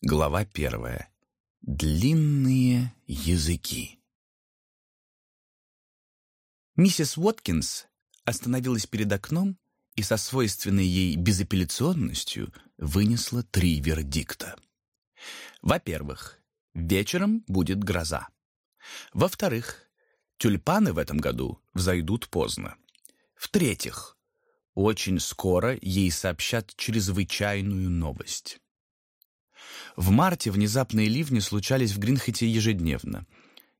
Глава первая. Длинные языки. Миссис Уоткинс остановилась перед окном и со свойственной ей безапелляционностью вынесла три вердикта. Во-первых, вечером будет гроза. Во-вторых, тюльпаны в этом году взойдут поздно. В-третьих, очень скоро ей сообщат чрезвычайную новость. В марте внезапные ливни случались в Гринхете ежедневно.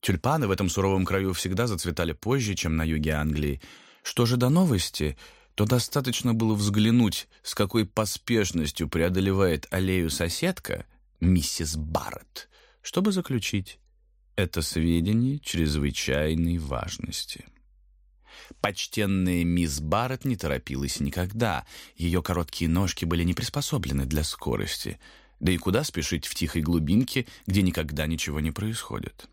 Тюльпаны в этом суровом краю всегда зацветали позже, чем на юге Англии. Что же до новости, то достаточно было взглянуть, с какой поспешностью преодолевает аллею соседка, миссис Барретт, чтобы заключить, это сведения чрезвычайной важности. Почтенная мисс Барретт не торопилась никогда. Ее короткие ножки были не приспособлены для скорости — да и куда спешить в тихой глубинке, где никогда ничего не происходит?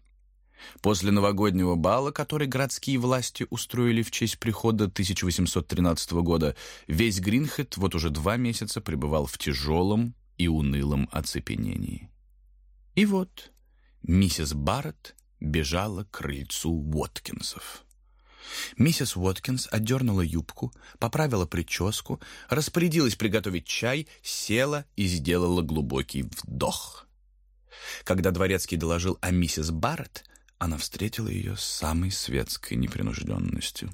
После новогоднего бала, который городские власти устроили в честь прихода 1813 года, весь Гринхед вот уже два месяца пребывал в тяжелом и унылом оцепенении. И вот миссис Барретт бежала к крыльцу Уоткинсов. Миссис Уоткинс отдернула юбку, поправила прическу, распорядилась приготовить чай, села и сделала глубокий вдох. Когда дворецкий доложил о миссис Барретт, она встретила ее с самой светской непринужденностью.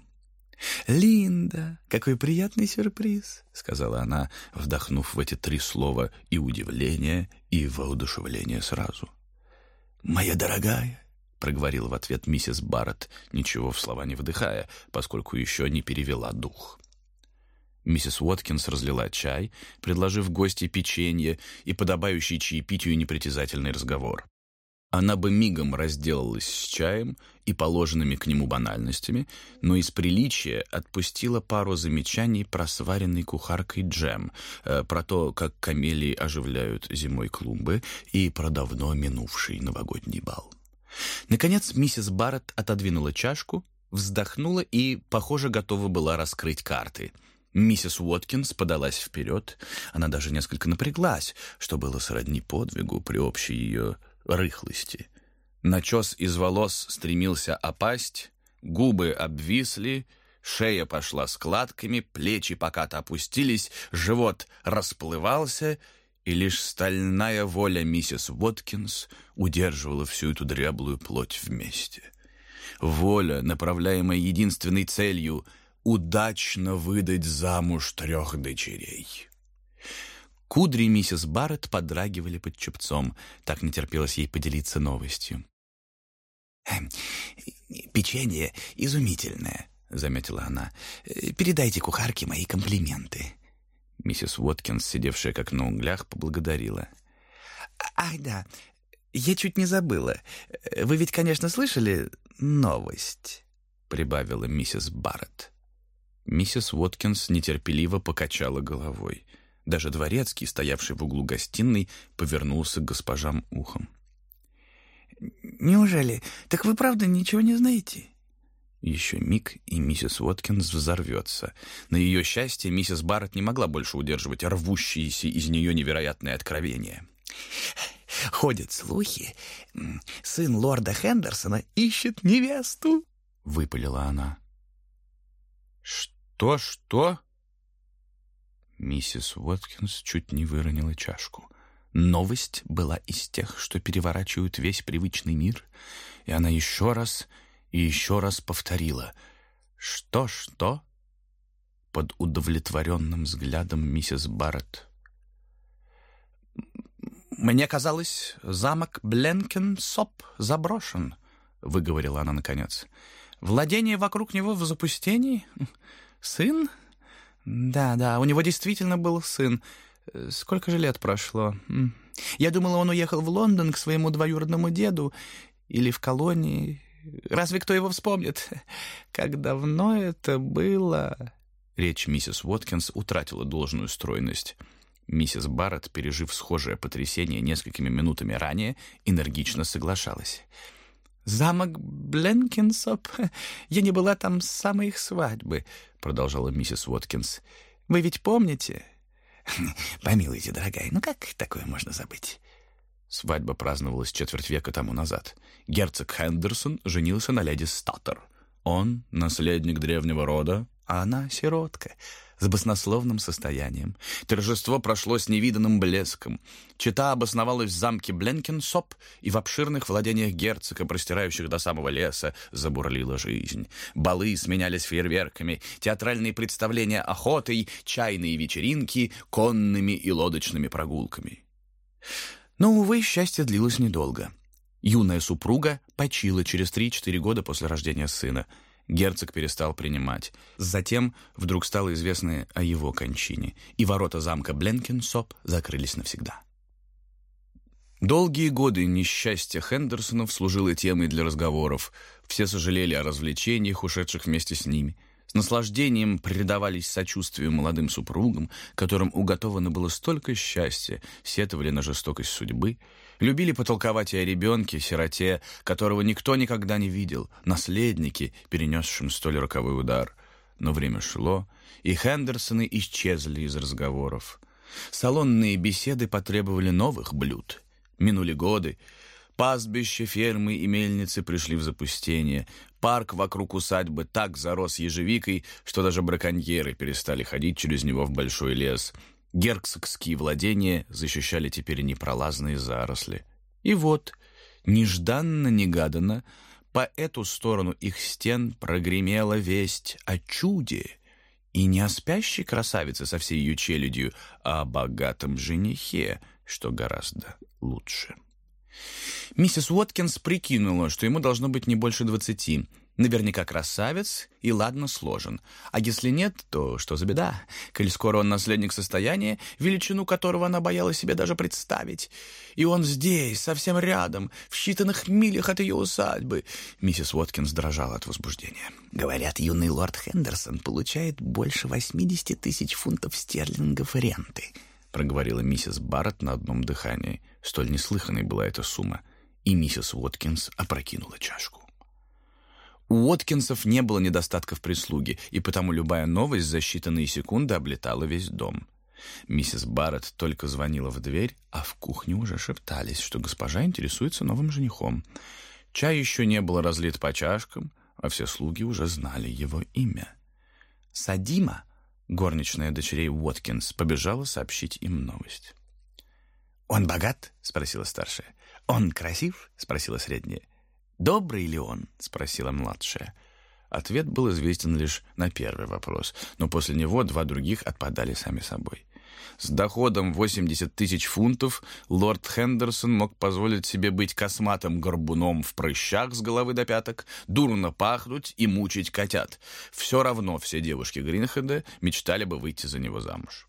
«Линда, какой приятный сюрприз!» — сказала она, вдохнув в эти три слова и удивление, и воодушевление сразу. «Моя дорогая, проговорила в ответ миссис Барретт, ничего в слова не вдыхая, поскольку еще не перевела дух. Миссис Уоткинс разлила чай, предложив гости печенье и подобающий чаепитию непритязательный разговор. Она бы мигом разделалась с чаем и положенными к нему банальностями, но из приличия отпустила пару замечаний про сваренный кухаркой джем, э, про то, как камелии оживляют зимой клумбы и про давно минувший новогодний бал. Наконец миссис Барретт отодвинула чашку, вздохнула и, похоже, готова была раскрыть карты. Миссис Уоткинс подалась вперед. Она даже несколько напряглась, что было сродни подвигу при общей ее рыхлости. Начес из волос стремился опасть, губы обвисли, шея пошла складками, плечи покато опустились, живот расплывался — и лишь стальная воля миссис Уоткинс удерживала всю эту дряблую плоть вместе. Воля, направляемая единственной целью — удачно выдать замуж трех дочерей. Кудри миссис Барретт подрагивали под чепцом, так не терпелось ей поделиться новостью. «Эм, «Печенье изумительное», — заметила она. «Передайте кухарке мои комплименты». Миссис Уоткинс, сидевшая как на углях, поблагодарила. «Ах, да, я чуть не забыла. Вы ведь, конечно, слышали новость?» прибавила миссис Барретт. Миссис Уоткинс нетерпеливо покачала головой. Даже дворецкий, стоявший в углу гостиной, повернулся к госпожам ухом. «Неужели? Так вы правда ничего не знаете?» Еще миг, и миссис Уоткинс взорвется. На ее счастье, миссис Барретт не могла больше удерживать рвущиеся из нее невероятные откровения. «Ходят слухи, сын лорда Хендерсона ищет невесту», — выпалила она. «Что, что?» Миссис Уоткинс чуть не выронила чашку. Новость была из тех, что переворачивают весь привычный мир, и она еще раз и еще раз повторила «Что-что?» под удовлетворенным взглядом миссис Барретт. «Мне казалось, замок Бленкен-Соп заброшен», — выговорила она наконец. «Владение вокруг него в запустении? Сын? Да-да, у него действительно был сын. Сколько же лет прошло? Я думала, он уехал в Лондон к своему двоюродному деду или в колонии, Разве кто его вспомнит? Как давно это было?» Речь миссис Уоткинс утратила должную стройность. Миссис Барретт, пережив схожее потрясение несколькими минутами ранее, энергично соглашалась. «Замок Бленкинсоп? Я не была там с самой их свадьбы», — продолжала миссис Уоткинс. «Вы ведь помните?» «Помилуйте, дорогая, ну как такое можно забыть?» Свадьба праздновалась четверть века тому назад. Герцог Хендерсон женился на леди Статтер. Он — наследник древнего рода, а она — сиротка с баснословным состоянием. Торжество прошло с невиданным блеском. Чита обосновалась в замке Бленкенсоп, и в обширных владениях герцога, простирающих до самого леса, забурлила жизнь. Балы сменялись фейерверками, театральные представления охотой, чайные вечеринки, конными и лодочными прогулками. Но, увы, счастье длилось недолго. Юная супруга почила через 3-4 года после рождения сына — Герцог перестал принимать. Затем вдруг стало известно о его кончине, и ворота замка Бленкенсоп закрылись навсегда. Долгие годы несчастья Хендерсонов служило темой для разговоров. Все сожалели о развлечениях, ушедших вместе с ними. С наслаждением предавались сочувствию молодым супругам, которым уготовано было столько счастья, сетовали на жестокость судьбы — Любили потолковать и о ребенке, сироте, которого никто никогда не видел, наследнике, перенесшем столь роковой удар. Но время шло, и Хендерсоны исчезли из разговоров. Салонные беседы потребовали новых блюд. Минули годы. Пастбища, фермы и мельницы пришли в запустение. Парк вокруг усадьбы так зарос ежевикой, что даже браконьеры перестали ходить через него в большой лес — Герцогские владения защищали теперь непролазные заросли. И вот, нежданно-негаданно, по эту сторону их стен прогремела весть о чуде, и не о спящей красавице со всей ее челюдью, а о богатом женихе, что гораздо лучше. Миссис Уоткинс прикинула, что ему должно быть не больше двадцати, Наверняка красавец и ладно сложен. А если нет, то что за беда? Коль скоро он наследник состояния, величину которого она боялась себе даже представить. И он здесь, совсем рядом, в считанных милях от ее усадьбы. Миссис Уоткинс дрожала от возбуждения. Говорят, юный лорд Хендерсон получает больше 80 тысяч фунтов стерлингов ренты, проговорила миссис Барретт на одном дыхании. Столь неслыханной была эта сумма. И миссис Уоткинс опрокинула чашку. У Уоткинсов не было недостатка в прислуге, и потому любая новость за считанные секунды облетала весь дом. Миссис Барретт только звонила в дверь, а в кухне уже шептались, что госпожа интересуется новым женихом. Чай еще не был разлит по чашкам, а все слуги уже знали его имя. Садима, горничная дочерей Уоткинс, побежала сообщить им новость. «Он богат?» — спросила старшая. «Он красив?» — спросила средняя. «Добрый ли он?» — спросила младшая. Ответ был известен лишь на первый вопрос, но после него два других отпадали сами собой. С доходом 80 тысяч фунтов лорд Хендерсон мог позволить себе быть косматым горбуном в прыщах с головы до пяток, дурно пахнуть и мучить котят. Все равно все девушки Гринхеда мечтали бы выйти за него замуж.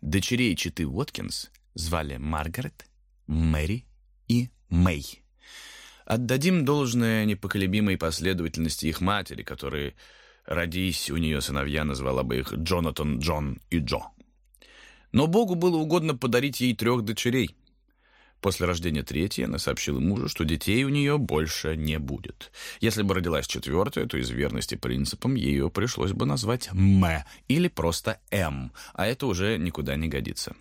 Дочерей Читы Уоткинс звали Маргарет, Мэри и Мэй. Отдадим должное непоколебимой последовательности их матери, которые, родись у нее сыновья, назвала бы их Джонатан, Джон и Джо. Но Богу было угодно подарить ей трех дочерей. После рождения третьей она сообщила мужу, что детей у нее больше не будет. Если бы родилась четвертая, то из верности принципам ее пришлось бы назвать М или просто М, а это уже никуда не годится.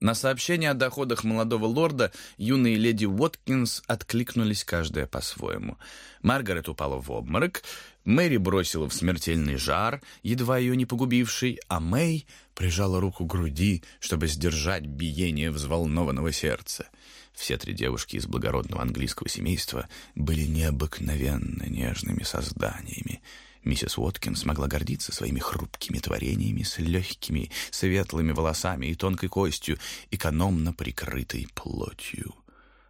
На сообщение о доходах молодого лорда юные леди Уоткинс откликнулись каждая по-своему. Маргарет упала в обморок, Мэри бросила в смертельный жар, едва ее не погубивший, а Мэй прижала руку к груди, чтобы сдержать биение взволнованного сердца. Все три девушки из благородного английского семейства были необыкновенно нежными созданиями — Миссис Уоткин смогла гордиться своими хрупкими творениями с легкими, светлыми волосами и тонкой костью, экономно прикрытой плотью.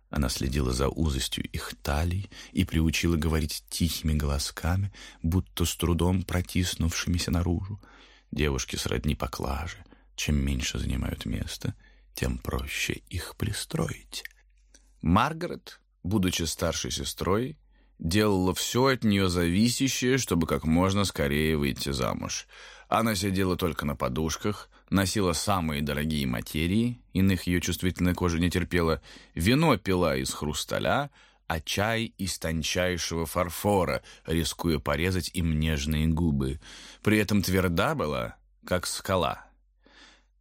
Она следила за узостью их талий и приучила говорить тихими голосками, будто с трудом протиснувшимися наружу. Девушки сродни поклаже. Чем меньше занимают место, тем проще их пристроить. Маргарет, будучи старшей сестрой, делала все от нее зависящее, чтобы как можно скорее выйти замуж. Она сидела только на подушках, носила самые дорогие материи, иных ее чувствительная кожа не терпела, вино пила из хрусталя, а чай из тончайшего фарфора, рискуя порезать им нежные губы. При этом тверда была, как скала.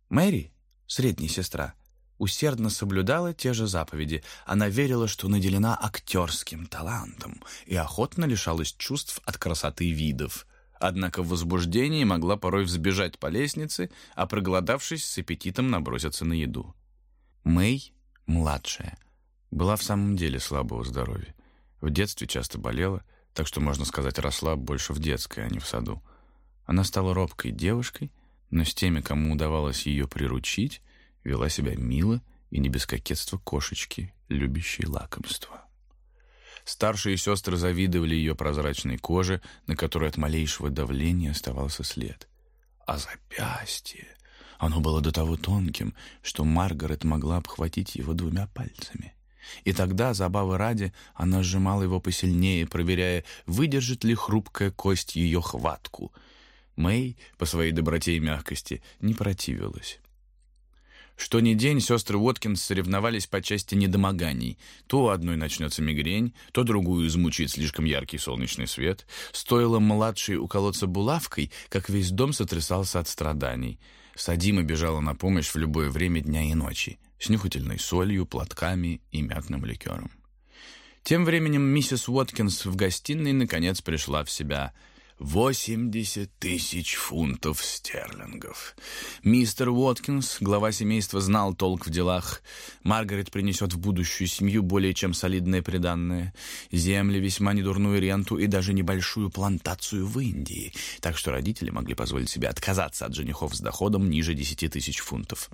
Мэри, средняя сестра, усердно соблюдала те же заповеди. Она верила, что наделена актерским талантом и охотно лишалась чувств от красоты видов. Однако в возбуждении могла порой взбежать по лестнице, а проголодавшись, с аппетитом наброситься на еду. Мэй, младшая, была в самом деле слабого здоровья. В детстве часто болела, так что, можно сказать, росла больше в детской, а не в саду. Она стала робкой девушкой, но с теми, кому удавалось ее приручить, вела себя мило и не без кокетства кошечки, любящей лакомство. Старшие сестры завидовали ее прозрачной коже, на которой от малейшего давления оставался след. А запястье... Оно было до того тонким, что Маргарет могла обхватить его двумя пальцами. И тогда, забавы ради, она сжимала его посильнее, проверяя, выдержит ли хрупкая кость ее хватку. Мэй, по своей доброте и мягкости, не противилась. Что ни день сестры Уоткинс соревновались по части недомоганий. То у одной начнется мигрень, то другую измучит слишком яркий солнечный свет. Стоило младшей уколоться булавкой, как весь дом сотрясался от страданий. Садима бежала на помощь в любое время дня и ночи, с нюхательной солью, платками и мятным ликером. Тем временем миссис Уоткинс в гостиной наконец пришла в себя – Восемьдесят тысяч фунтов стерлингов. Мистер Уоткинс, глава семейства, знал толк в делах. Маргарет принесет в будущую семью более чем солидное приданное, земли, весьма недурную ренту и даже небольшую плантацию в Индии, так что родители могли позволить себе отказаться от женихов с доходом ниже десяти тысяч фунтов.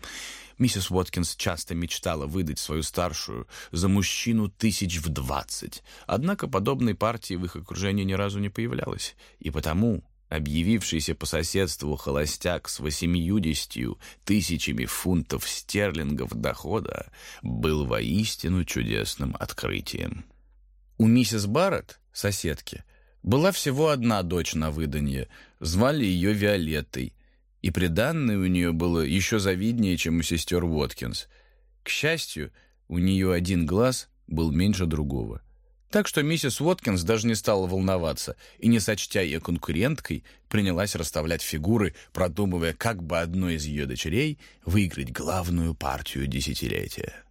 Миссис Уоткинс часто мечтала выдать свою старшую за мужчину тысяч в двадцать. Однако подобной партии в их окружении ни разу не появлялось. И потому объявившийся по соседству холостяк с восемьюдесятью тысячами фунтов стерлингов дохода был воистину чудесным открытием. У миссис Барретт, соседки, была всего одна дочь на выданье, звали ее Виолеттой, и приданное у нее было еще завиднее, чем у сестер Уоткинс. К счастью, у нее один глаз был меньше другого. Так что миссис Уоткинс даже не стала волноваться и, не сочтя ее конкуренткой, принялась расставлять фигуры, продумывая, как бы одной из ее дочерей выиграть главную партию десятилетия.